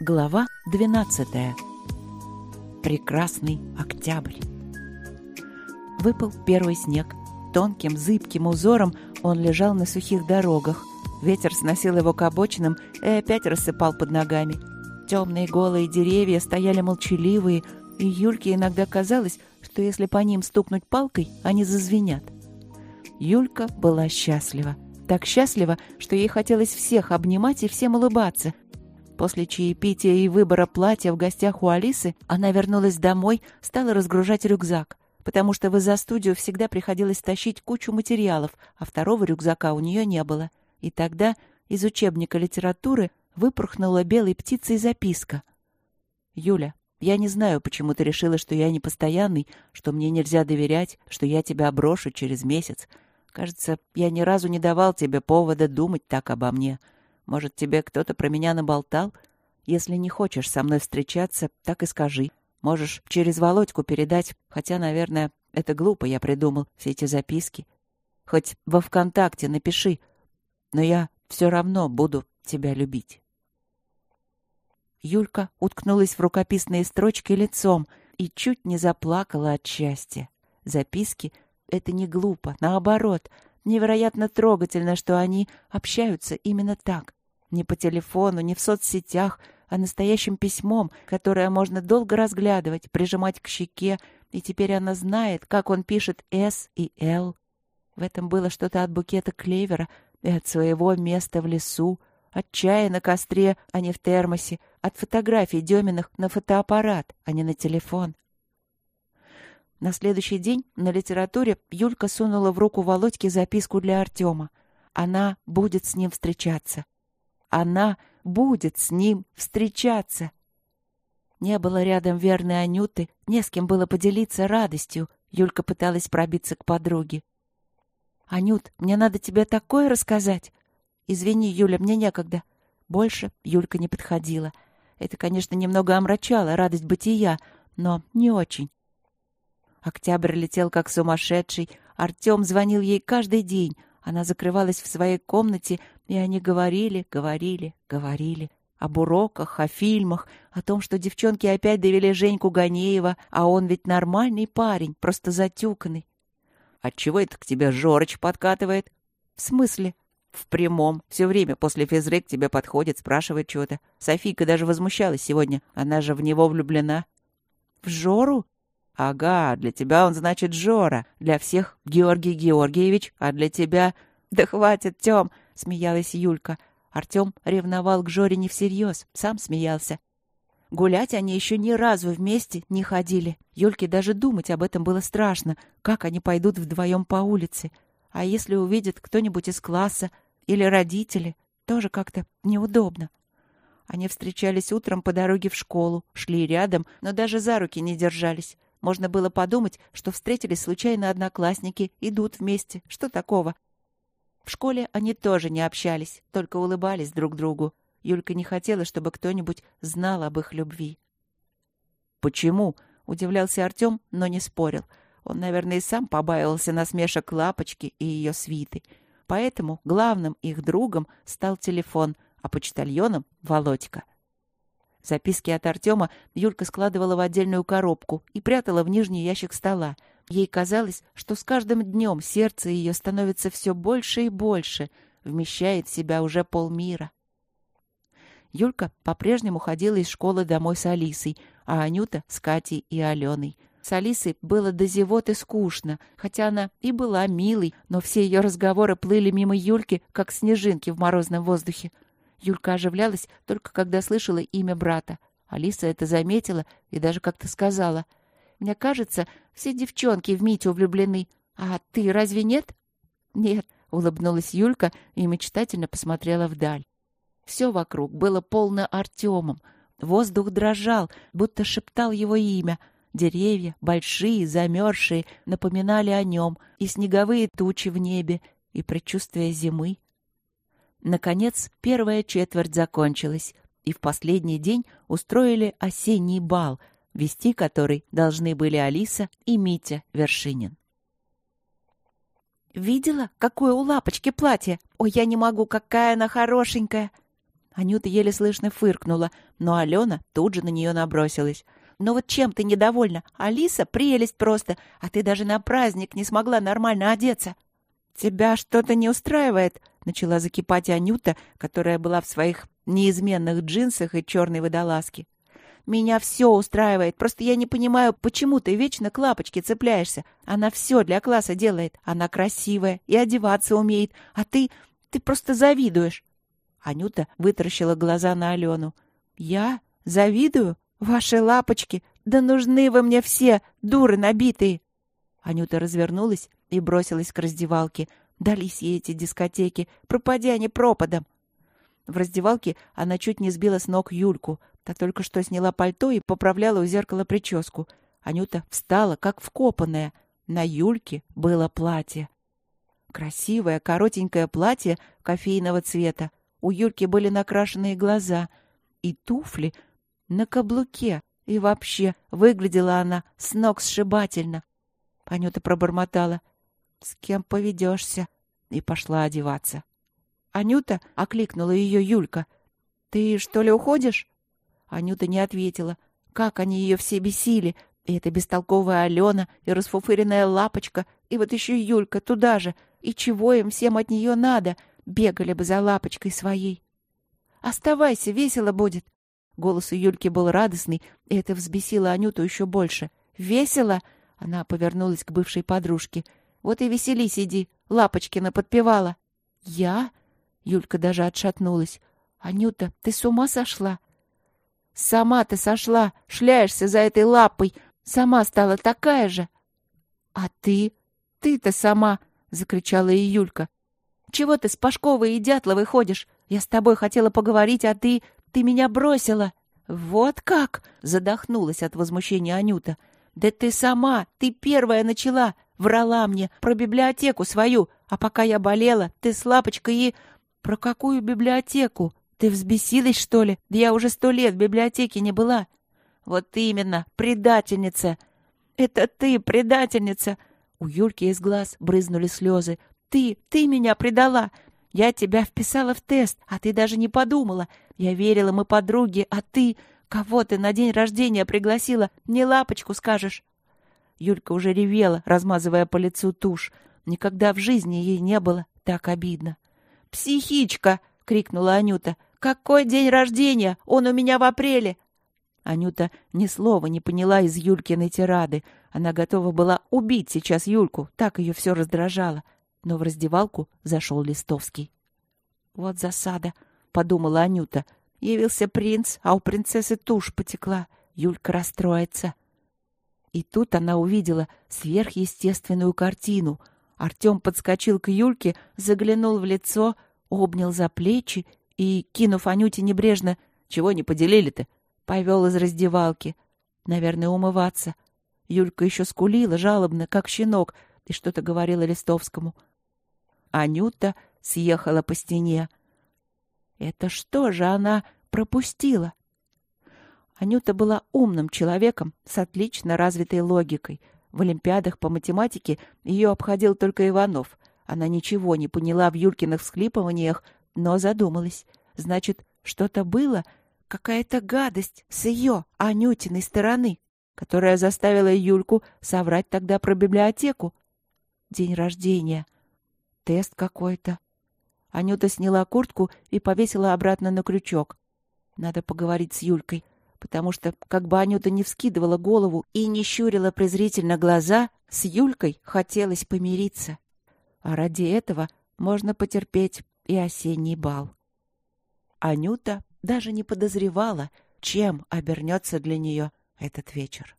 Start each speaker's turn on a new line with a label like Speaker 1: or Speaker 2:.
Speaker 1: Глава 12. Прекрасный октябрь. Выпал первый снег. Тонким, зыбким узором он лежал на сухих дорогах. Ветер сносил его к обочинам и опять рассыпал под ногами. Темные голые деревья стояли молчаливые, и Юльке иногда казалось, что если по ним стукнуть палкой, они зазвенят. Юлька была счастлива. Так счастлива, что ей хотелось всех обнимать и всем улыбаться — После чаепития и выбора платья в гостях у Алисы она вернулась домой, стала разгружать рюкзак, потому что в изо-студию всегда приходилось тащить кучу материалов, а второго рюкзака у нее не было. И тогда из учебника литературы выпорхнула белой птицей записка. «Юля, я не знаю, почему ты решила, что я непостоянный, что мне нельзя доверять, что я тебя брошу через месяц. Кажется, я ни разу не давал тебе повода думать так обо мне». Может, тебе кто-то про меня наболтал? Если не хочешь со мной встречаться, так и скажи. Можешь через Володьку передать, хотя, наверное, это глупо я придумал, все эти записки. Хоть во ВКонтакте напиши, но я все равно буду тебя любить. Юлька уткнулась в рукописные строчки лицом и чуть не заплакала от счастья. Записки — это не глупо, наоборот — Невероятно трогательно, что они общаются именно так. Не по телефону, не в соцсетях, а настоящим письмом, которое можно долго разглядывать, прижимать к щеке, и теперь она знает, как он пишет «С» и «Л». В этом было что-то от букета клевера и от своего места в лесу, от чая на костре, а не в термосе, от фотографий Деминых на фотоаппарат, а не на телефон. На следующий день на литературе Юлька сунула в руку Володьке записку для Артема. Она будет с ним встречаться. Она будет с ним встречаться. Не было рядом верной Анюты, не с кем было поделиться радостью. Юлька пыталась пробиться к подруге. «Анют, мне надо тебе такое рассказать!» «Извини, Юля, мне некогда». Больше Юлька не подходила. Это, конечно, немного омрачало радость бытия, но не очень. Октябрь летел как сумасшедший. Артем звонил ей каждый день. Она закрывалась в своей комнате, и они говорили, говорили, говорили. Об уроках, о фильмах, о том, что девчонки опять довели Женьку Ганеева, а он ведь нормальный парень, просто затюканный. «Отчего это к тебе Жорыч подкатывает?» «В смысле?» «В прямом. Все время после физры к тебе подходит, спрашивает что-то. Софийка даже возмущалась сегодня. Она же в него влюблена». «В Жору?» «Ага, для тебя он значит Жора, для всех Георгий Георгиевич, а для тебя...» «Да хватит, Тём!» — смеялась Юлька. Артём ревновал к Жоре не всерьез, сам смеялся. Гулять они еще ни разу вместе не ходили. Юльке даже думать об этом было страшно, как они пойдут вдвоем по улице. А если увидит кто-нибудь из класса или родители, тоже как-то неудобно. Они встречались утром по дороге в школу, шли рядом, но даже за руки не держались. Можно было подумать, что встретились случайно одноклассники, идут вместе. Что такого? В школе они тоже не общались, только улыбались друг другу. Юлька не хотела, чтобы кто-нибудь знал об их любви. «Почему?» — удивлялся Артем, но не спорил. Он, наверное, и сам побаивался насмешек Лапочки и ее свиты. Поэтому главным их другом стал телефон, а почтальоном — Володька — Записки от Артема Юлька складывала в отдельную коробку и прятала в нижний ящик стола. Ей казалось, что с каждым днем сердце ее становится все больше и больше, вмещает в себя уже полмира. Юлька по-прежнему ходила из школы домой с Алисой, а Анюта — с Катей и Аленой. С Алисой было до зевоты скучно, хотя она и была милой, но все ее разговоры плыли мимо Юльки, как снежинки в морозном воздухе. Юлька оживлялась только когда слышала имя брата. Алиса это заметила и даже как-то сказала. «Мне кажется, все девчонки в Митю влюблены. А ты разве нет?» «Нет», — улыбнулась Юлька и мечтательно посмотрела вдаль. Все вокруг было полно Артемом. Воздух дрожал, будто шептал его имя. Деревья, большие, замерзшие, напоминали о нем, и снеговые тучи в небе, и предчувствие зимы. Наконец, первая четверть закончилась, и в последний день устроили осенний бал, вести который должны были Алиса и Митя Вершинин.
Speaker 2: «Видела, какое у лапочки платье? Ой, я не могу, какая она хорошенькая!»
Speaker 1: Анюта еле слышно фыркнула, но Алена тут же на нее набросилась. «Ну вот чем ты недовольна? Алиса — прелесть просто, а ты даже на праздник не смогла нормально одеться». «Тебя что-то не устраивает?» — начала закипать Анюта, которая была в своих неизменных джинсах и черной водолазке. «Меня все устраивает, просто я не понимаю, почему ты вечно к лапочке цепляешься. Она все для класса делает, она красивая и одеваться умеет, а ты... ты просто завидуешь». Анюта вытаращила глаза на Алену. «Я? Завидую? Ваши лапочки? Да нужны вы мне все, дуры набитые!» Анюта развернулась и бросилась к раздевалке. Дались ей эти дискотеки, пропади они пропадом. В раздевалке она чуть не сбила с ног Юльку. Та только что сняла пальто и поправляла у зеркала прическу. Анюта встала, как вкопанная. На Юльке было платье. Красивое, коротенькое платье кофейного цвета. У Юльки были накрашенные глаза и туфли на каблуке. И вообще выглядела она с ног сшибательно. Анюта пробормотала. «С кем поведешься?» и пошла одеваться. «Анюта!» — окликнула ее Юлька. «Ты что ли уходишь?» Анюта не ответила. Как они ее все бесили! И эта бестолковая Алена, и расфуфыренная лапочка, и вот еще Юлька туда же. И чего им всем от нее надо? Бегали бы за лапочкой своей. «Оставайся, весело будет!» Голос у Юльки был радостный, и это взбесило Анюту еще больше. «Весело?» Она повернулась к бывшей подружке. «Вот и веселись иди, Лапочкина подпевала». «Я?» Юлька даже отшатнулась. «Анюта, ты с ума сошла?» «Сама ты сошла, шляешься за этой лапой. Сама стала такая же». «А ты? Ты-то сама!» — закричала и Юлька. Чего ты с Пашковой и Дятловой ходишь? Я с тобой хотела поговорить, а ты... Ты меня бросила!» «Вот как!» — задохнулась от возмущения Анюта. «Да ты сама, ты первая начала, врала мне про библиотеку свою, а пока я болела, ты с лапочкой и...» «Про какую библиотеку? Ты взбесилась, что ли? Да я уже сто лет в библиотеке не была». «Вот именно, предательница!» «Это ты, предательница!» У Юльки из глаз брызнули слезы. Ты, ты меня предала. Я тебя вписала в тест, а ты даже не подумала. Я верила, мы подруги, а ты... Кого ты на день рождения пригласила? Не лапочку скажешь. Юлька уже ревела, размазывая по лицу тушь. Никогда в жизни ей не было так обидно. «Психичка!» — крикнула Анюта. «Какой день рождения? Он у меня в апреле!» Анюта ни слова не поняла из Юлькиной тирады. Она готова была убить сейчас Юльку, так ее все раздражало но в раздевалку зашел Листовский. «Вот засада», — подумала Анюта. «Явился принц, а у принцессы тушь потекла. Юлька расстроится». И тут она увидела сверхъестественную картину. Артем подскочил к Юльке, заглянул в лицо, обнял за плечи и, кинув Анюте небрежно, «Чего не поделили-то?» повел из раздевалки. Наверное, умываться. Юлька еще скулила жалобно, как щенок, и что-то говорила Листовскому — Анюта съехала по стене. Это что же она пропустила? Анюта была умным человеком с отлично развитой логикой. В олимпиадах по математике ее обходил только Иванов. Она ничего не поняла в Юлькиных всхлипываниях, но задумалась. Значит, что-то было, какая-то гадость с ее, Анютиной стороны, которая заставила Юльку соврать тогда про библиотеку. День рождения. Тест какой-то. Анюта сняла куртку и повесила обратно на крючок. Надо поговорить с Юлькой, потому что, как бы Анюта не вскидывала голову и не щурила презрительно глаза, с Юлькой хотелось помириться. А ради этого можно потерпеть и осенний бал. Анюта даже не подозревала, чем обернется для нее этот вечер.